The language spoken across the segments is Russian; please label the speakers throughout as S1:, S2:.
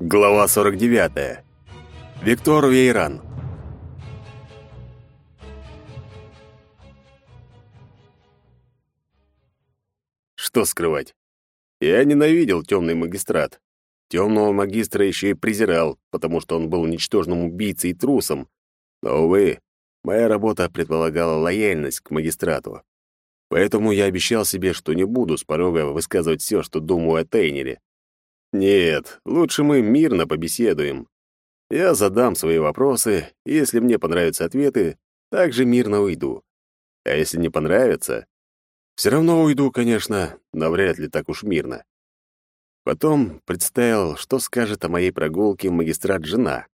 S1: Глава 49. Виктор Вейран. Что скрывать? Я ненавидел темный магистрат. Темного магистра еще и презирал, потому что он был ничтожным убийцей и трусом. Но, увы, моя работа предполагала лояльность к магистрату. Поэтому я обещал себе, что не буду с порога высказывать все, что думаю о Тейнере. Нет, лучше мы мирно побеседуем. Я задам свои вопросы, и если мне понравятся ответы, также мирно уйду. А если не понравится, все равно уйду, конечно, но вряд ли так уж мирно. Потом представил, что скажет о моей прогулке магистрат жена.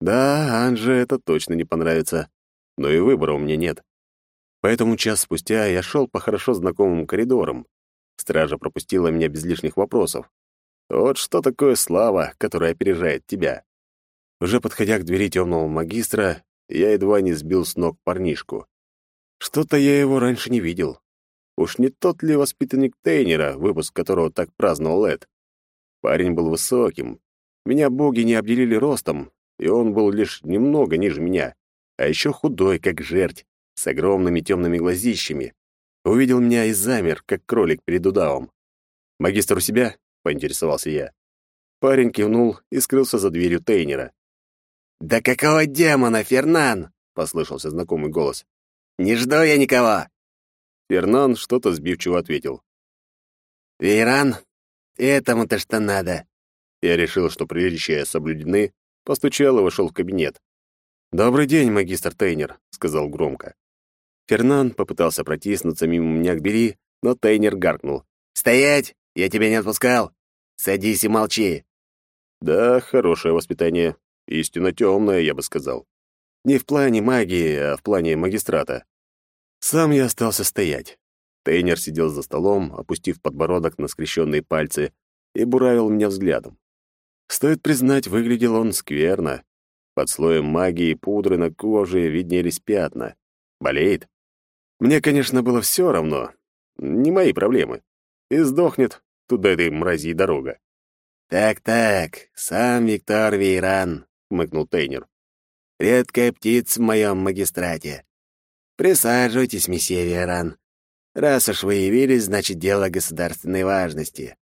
S1: Да, Анже это точно не понравится, но и выбора у меня нет. Поэтому час спустя я шел по хорошо знакомым коридорам. Стража пропустила меня без лишних вопросов. Вот что такое слава, которая опережает тебя. Уже подходя к двери темного магистра, я едва не сбил с ног парнишку. Что-то я его раньше не видел. Уж не тот ли воспитанник Тейнера, выпуск которого так праздновал Эд? Парень был высоким. Меня боги не обделили ростом, и он был лишь немного ниже меня, а еще худой, как жерть, с огромными темными глазищами. Увидел меня и замер, как кролик перед удавом. «Магистр у себя?» Поинтересовался я. Парень кивнул и скрылся за дверью Тейнера.
S2: «Да какого демона, Фернан?» — послышался знакомый голос. «Не жду я никого!»
S1: Фернан что-то сбивчиво ответил.
S2: «Вейран, этому-то что надо?»
S1: Я решил, что приличия соблюдены, постучал и вошел в кабинет. «Добрый день, магистр Тейнер», — сказал громко. Фернан попытался протиснуться мимо меня к двери, но Тейнер гаркнул.
S2: «Стоять! Я тебя не отпускал! Садись и молчи!»
S1: Да, хорошее воспитание. Истинно темное, я бы сказал. Не в плане магии, а в плане магистрата. Сам я остался стоять. Тейнер сидел за столом, опустив подбородок на скрещенные пальцы, и буравил меня взглядом. Стоит признать, выглядел он скверно. Под слоем магии и пудры на коже виднелись пятна. Болеет? Мне, конечно, было все равно. Не мои проблемы. И сдохнет, туда этой мрази дорога.
S2: «Так-так, сам Виктор Вейран», — хмыкнул Тейнер. «Редкая птица в моем магистрате. Присаживайтесь, месье Вейран. Раз уж вы явились, значит, дело государственной важности».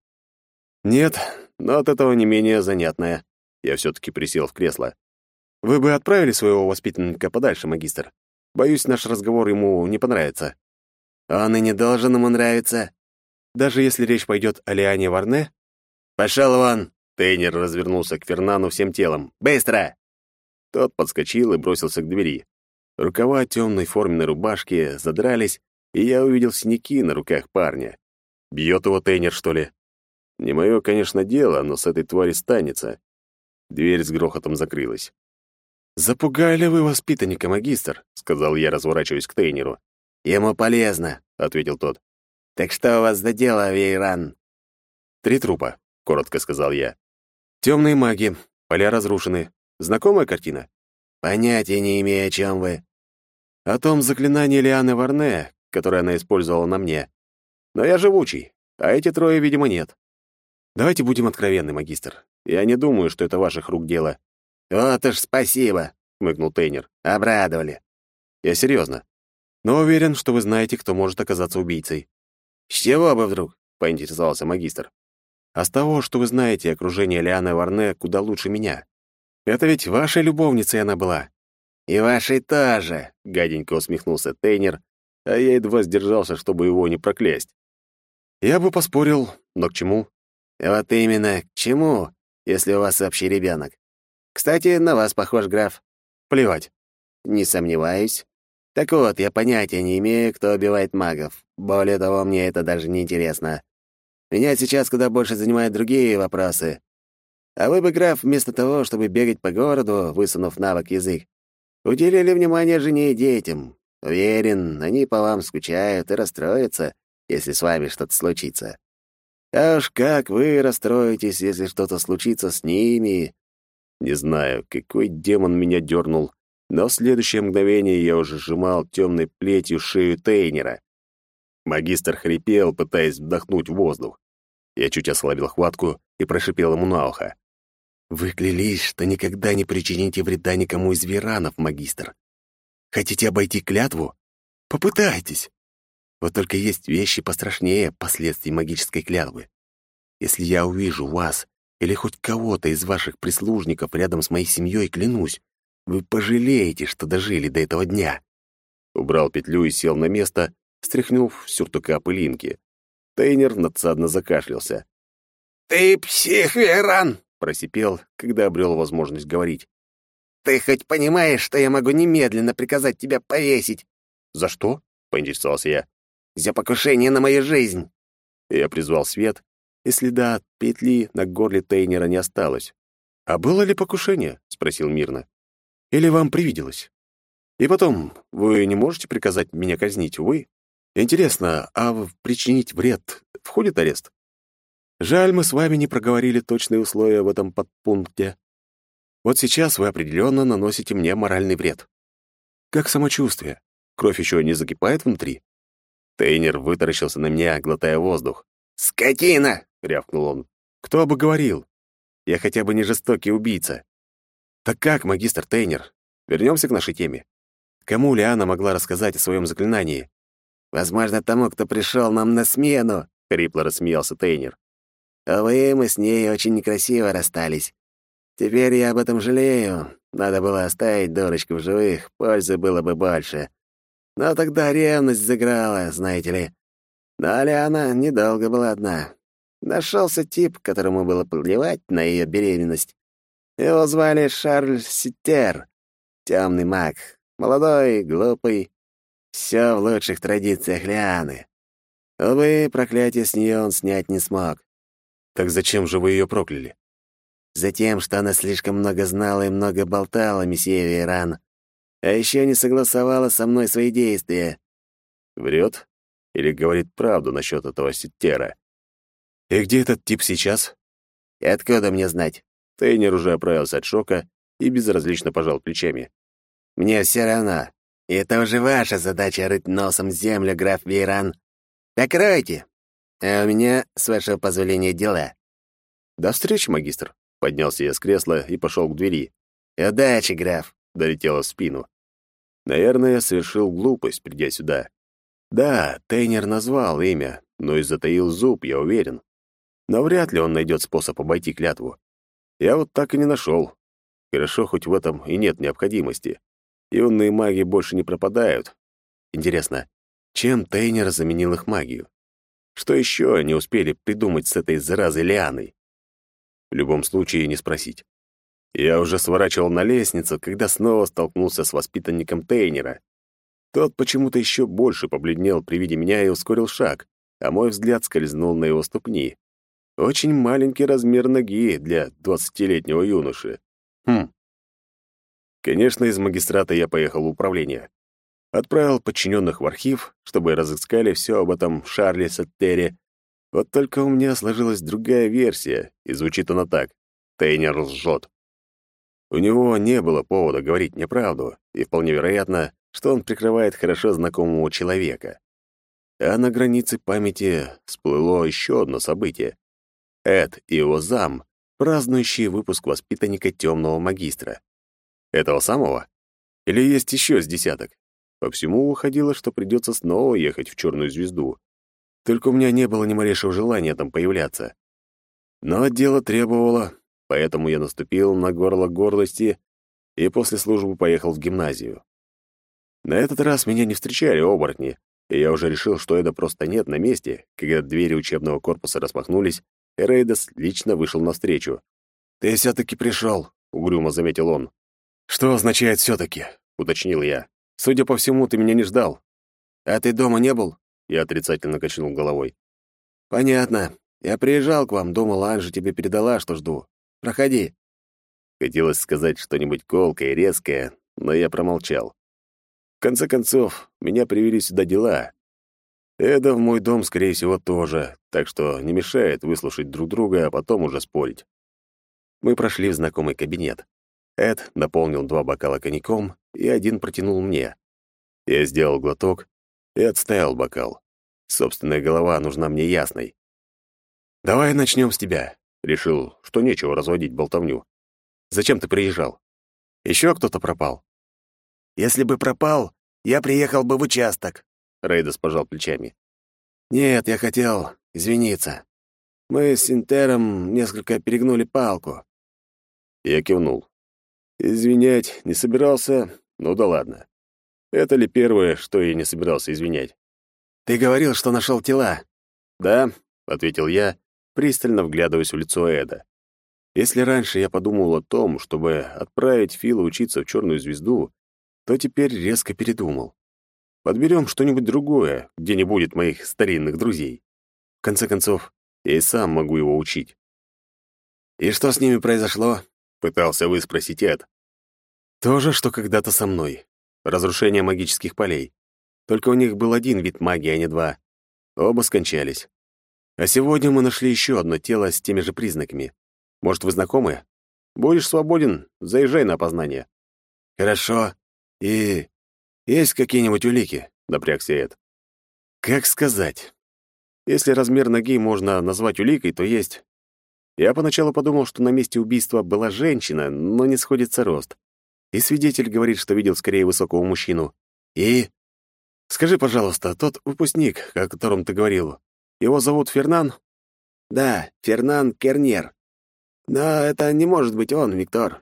S1: «Нет, но от этого не менее занятное». Я все-таки присел в кресло. «Вы бы отправили своего воспитанника подальше, магистр. Боюсь, наш разговор ему не понравится».
S2: «Он и не должен ему нравиться.
S1: Даже если речь пойдет о Лиане Варне?
S2: «Пошел вон!»
S1: Тейнер развернулся к Фернану всем телом.
S2: «Быстро!»
S1: Тот подскочил и бросился к двери. Рукава темной форменной рубашки задрались, и я увидел синяки на руках парня. Бьет его Тейнер, что ли? Не мое, конечно, дело, но с этой твари станется. Дверь с грохотом закрылась. «Запугали вы воспитанника, магистр», — сказал я, разворачиваясь к Тейнеру.
S2: «Ему полезно», — ответил тот. «Так что у вас за дело, Вейран?»
S1: «Три трупа», — коротко сказал я. «Темные маги, поля разрушены. Знакомая картина?»
S2: «Понятия не имею, о чем вы».
S1: «О том заклинании Лианы Варне, которое она использовала на мне. Но я живучий, а эти трое, видимо, нет. Давайте будем откровенны, магистр. Я не думаю, что это ваших рук дело».
S2: «Вот уж спасибо», — хмыкнул Тейнер. «Обрадовали».
S1: «Я серьезно. Но уверен, что вы знаете, кто может оказаться убийцей.
S2: «С чего бы вдруг?» — поинтересовался магистр.
S1: «А с того, что вы знаете окружение Лианы Варне куда лучше меня. Это ведь вашей любовницей она была».
S2: «И вашей тоже», —
S1: гаденько усмехнулся Тейнер, а я едва сдержался, чтобы его не проклясть. Я бы поспорил, но к чему?
S2: Вот именно, к чему, если у вас общий ребенок. Кстати, на вас похож граф.
S1: Плевать.
S2: Не сомневаюсь. Так вот, я понятия не имею, кто убивает магов. Более того, мне это даже не интересно. Меня сейчас куда больше занимают другие вопросы. А вы бы, граф, вместо того, чтобы бегать по городу, высунув навык язык, уделили внимание жене и детям. Уверен, они по вам скучают и расстроятся, если с вами что-то случится. А уж как вы расстроитесь, если что-то случится с ними?
S1: Не знаю, какой демон меня дернул, но в следующее мгновение я уже сжимал темной плетью шею Тейнера. Магистр хрипел, пытаясь вдохнуть воздух. Я чуть ослабил хватку и прошипел ему на ухо. Вы клялись, что никогда не причините вреда никому из веранов, магистр. Хотите обойти клятву? Попытайтесь. Вот только есть вещи пострашнее последствий магической клятвы. Если я увижу вас или хоть кого-то из ваших прислужников рядом с моей семьей, клянусь, вы пожалеете, что дожили до этого дня. Убрал петлю и сел на место, стряхнув сюртука пылинки. Тейнер надсадно закашлялся.
S2: «Ты псих, Веран!»
S1: — просипел, когда обрел возможность говорить.
S2: «Ты хоть понимаешь, что я могу немедленно приказать тебя повесить?»
S1: «За что?» — поинтересовался я.
S2: «За покушение на мою жизнь!»
S1: Я призвал свет, и следа от петли на горле Тейнера не осталось. «А было ли покушение?» — спросил мирно. «Или вам привиделось? И потом, вы не можете приказать меня казнить, вы? Интересно, а причинить вред входит арест? Жаль, мы с вами не проговорили точные условия в этом подпункте. Вот сейчас вы определенно наносите мне моральный вред. Как самочувствие? Кровь еще не закипает внутри?» Тейнер вытаращился на меня, глотая воздух.
S2: «Скотина!»
S1: — рявкнул он. «Кто бы говорил? Я хотя бы не жестокий убийца». «Так как, магистр Тейнер? Вернемся к нашей теме. Кому Лиана могла рассказать о своем заклинании?»
S2: «Возможно, тому, кто пришел нам на смену», — хрипло рассмеялся Тейнер. «Увы, мы с ней очень некрасиво расстались. Теперь я об этом жалею. Надо было оставить дурочку в живых, пользы было бы больше. Но тогда ревность заграла, знаете ли. Но Лиана недолго была одна. Нашелся тип, которому было плевать на ее беременность. Его звали Шарль Ситер, темный маг, молодой, глупый. Все в лучших традициях Лианы. Увы, проклятие с нее он снять не смог.
S1: Так зачем же вы ее прокляли?
S2: Затем, что она слишком много знала и много болтала, месье Вейран. А еще не согласовала со мной свои действия.
S1: Врет? Или говорит правду насчет этого Ситера? И где этот тип сейчас?
S2: И откуда мне знать?
S1: Тейнер уже оправился от шока и безразлично пожал плечами.
S2: Мне все равно. Это уже ваша задача рыть носом землю, граф Вейран. Так ройте. А у меня, с вашего позволения, дела.
S1: До встречи, магистр. Поднялся я с кресла и пошел к двери.
S2: «Удачи, граф!»
S1: — долетело в спину. Наверное, я совершил глупость, придя сюда. Да, Тейнер назвал имя, но и затаил зуб, я уверен но вряд ли он найдет способ обойти клятву. Я вот так и не нашел. Хорошо, хоть в этом и нет необходимости. Юные маги больше не пропадают. Интересно, чем Тейнер заменил их магию? Что еще они успели придумать с этой заразой Лианой? В любом случае, не спросить. Я уже сворачивал на лестницу, когда снова столкнулся с воспитанником Тейнера. Тот почему-то еще больше побледнел при виде меня и ускорил шаг, а мой взгляд скользнул на его ступни. Очень маленький размер ноги для двадцатилетнего юноши. Хм. Конечно, из магистрата я поехал в управление. Отправил подчиненных в архив, чтобы разыскали все об этом Шарле Саттере. Вот только у меня сложилась другая версия, и звучит она так. Тейнер лжет. У него не было повода говорить неправду, и вполне вероятно, что он прикрывает хорошо знакомого человека. А на границе памяти всплыло еще одно событие. Эд и его зам, празднующие выпуск воспитанника темного магистра. Этого самого? Или есть еще с десяток? По всему выходило, что придется снова ехать в черную звезду. Только у меня не было ни малейшего желания там появляться. Но дело требовало, поэтому я наступил на горло гордости и после службы поехал в гимназию. На этот раз меня не встречали оборотни, и я уже решил, что это просто нет на месте, когда двери учебного корпуса распахнулись, Рейдас лично вышел навстречу. «Ты все-таки пришел», — угрюмо заметил он. «Что означает все-таки?» — уточнил я. «Судя по всему, ты меня не ждал». «А ты дома не был?» — я отрицательно качнул головой. «Понятно. Я приезжал к вам, думал, Анжи тебе передала, что жду. Проходи». Хотелось сказать что-нибудь колкое и резкое, но я промолчал. В конце концов, меня привели сюда дела, Эда в мой дом, скорее всего, тоже, так что не мешает выслушать друг друга, а потом уже спорить. Мы прошли в знакомый кабинет. Эд наполнил два бокала коньяком и один протянул мне. Я сделал глоток и отставил бокал. Собственная голова нужна мне ясной. «Давай начнем с тебя», — решил, что нечего разводить болтовню. Зачем ты приезжал? Еще кто-то пропал?»
S2: «Если бы пропал, я приехал бы в участок», — Рейдос пожал плечами. «Нет, я хотел извиниться. Мы с Интером несколько перегнули палку».
S1: Я кивнул. Извинять не собирался, ну да ладно. Это ли первое, что я не собирался извинять?
S2: «Ты говорил, что нашел тела».
S1: «Да», — ответил я, пристально вглядываясь в лицо Эда. Если раньше я подумал о том, чтобы отправить Фила учиться в черную звезду, то теперь резко передумал. Подберем что-нибудь другое, где не будет моих старинных друзей. В конце концов, я и сам могу его учить.
S2: «И что с ними произошло?»
S1: — пытался выспросить Эд. «То же, что когда-то со мной. Разрушение магических полей. Только у них был один вид магии, а не два. Оба скончались. А сегодня мы нашли еще одно тело с теми же признаками. Может, вы знакомы? Будешь свободен, заезжай на опознание».
S2: «Хорошо. И есть какие-нибудь улики?» — напрягся Эд.
S1: «Как сказать? Если размер ноги можно назвать уликой, то есть. Я поначалу подумал, что на месте убийства была женщина, но не сходится рост. И свидетель говорит, что видел скорее высокого мужчину. И... Скажи, пожалуйста, тот выпускник, о котором ты говорил, его зовут Фернан?
S2: Да, Фернан Кернер. Но это не может быть он, Виктор.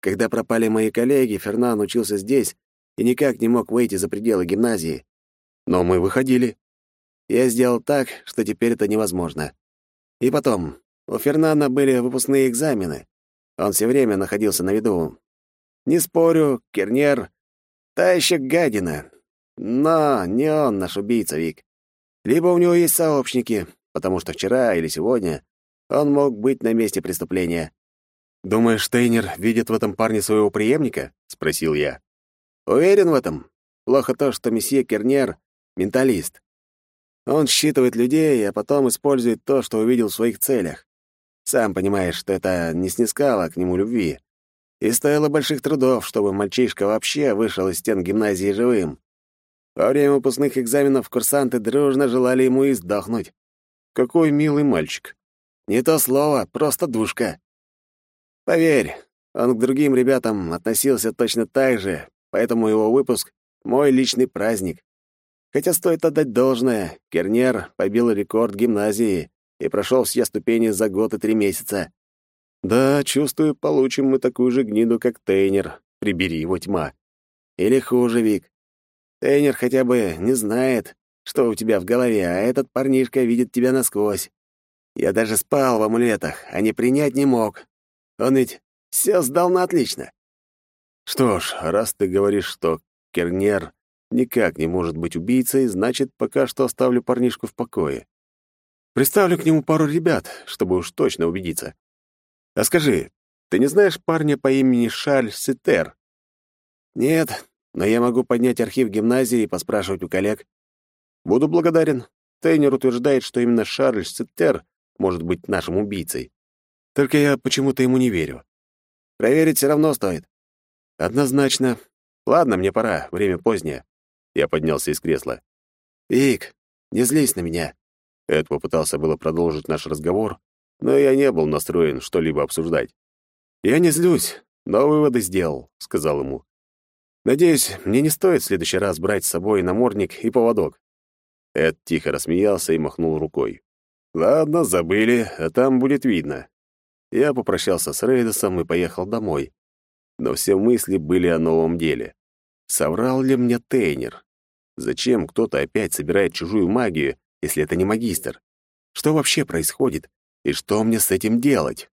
S2: Когда пропали мои коллеги, Фернан учился здесь и никак не мог выйти за пределы гимназии.
S1: Но мы выходили.
S2: Я сделал так, что теперь это невозможно. И потом, у Фернана были выпускные экзамены. Он все время находился на виду. Не спорю, Кернер — та еще гадина. Но не он наш убийца, Вик. Либо у него есть сообщники, потому что вчера или сегодня он мог быть на месте преступления.
S1: «Думаешь, Штейнер видит в этом парне своего преемника?» — спросил я.
S2: «Уверен в этом. Плохо то, что месье Кернер — менталист. Он считывает людей, а потом использует то, что увидел в своих целях. Сам понимаешь, что это не снискало к нему любви. И стоило больших трудов, чтобы мальчишка вообще вышел из стен гимназии живым. Во время выпускных экзаменов курсанты дружно желали ему издохнуть.
S1: Какой милый мальчик.
S2: Не то слово, просто душка. Поверь, он к другим ребятам относился точно так же, поэтому его выпуск — мой личный праздник. Хотя стоит отдать должное, Кернер побил рекорд гимназии и прошел все ступени за год и три месяца.
S1: Да, чувствую, получим мы такую же гниду, как Тейнер. Прибери его тьма.
S2: Или хуже, Вик. Тейнер хотя бы не знает, что у тебя в голове, а этот парнишка видит тебя насквозь. Я даже спал в амулетах, а не принять не мог. Он ведь все сдал на отлично.
S1: Что ж, раз ты говоришь, что Кернер никак не может быть убийцей, значит, пока что оставлю парнишку в покое. Приставлю к нему пару ребят, чтобы уж точно убедиться. А скажи, ты не знаешь парня по имени Шарль Сетер?
S2: Нет, но я могу поднять архив гимназии и поспрашивать у коллег.
S1: Буду благодарен. Тейнер утверждает, что именно Шарль Сетер может быть нашим убийцей. Только я почему-то ему не верю.
S2: Проверить все равно стоит.
S1: Однозначно. Ладно, мне пора, время позднее. Я поднялся из кресла.
S2: «Вик, не злись на меня».
S1: Эд попытался было продолжить наш разговор, но я не был настроен что-либо обсуждать. «Я не злюсь, но выводы сделал», — сказал ему. «Надеюсь, мне не стоит в следующий раз брать с собой намордник и поводок». Эд тихо рассмеялся и махнул рукой. «Ладно, забыли, а там будет видно». Я попрощался с Рейдосом и поехал домой. Но все мысли были о новом деле. Соврал ли мне Тейнер? Зачем кто-то опять собирает чужую магию, если это не магистр? Что вообще происходит? И что мне с этим делать?